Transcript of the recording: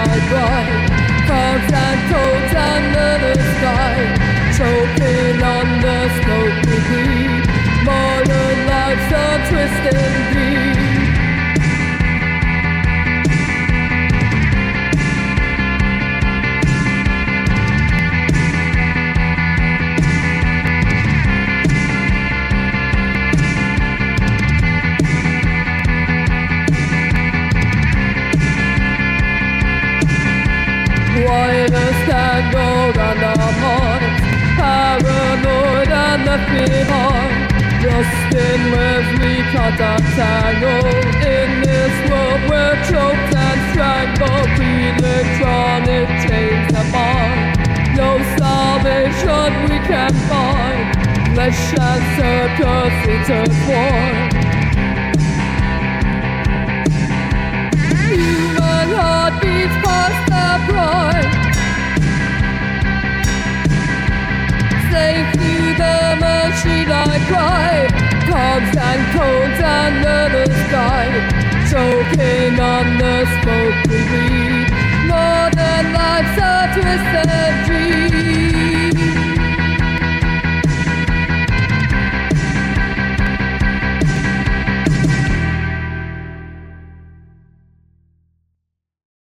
Roy Boy, from and Tanner. tangled on the horns, paranoid and left behind. Just in with me, caught untangled. In this world, we're choked and strangled. Electronic chains of mind. No salvation we can find. Flesh and circus intertwined. And codes under the sky. Choking on the smoke we breathe. Modern life's a twisted.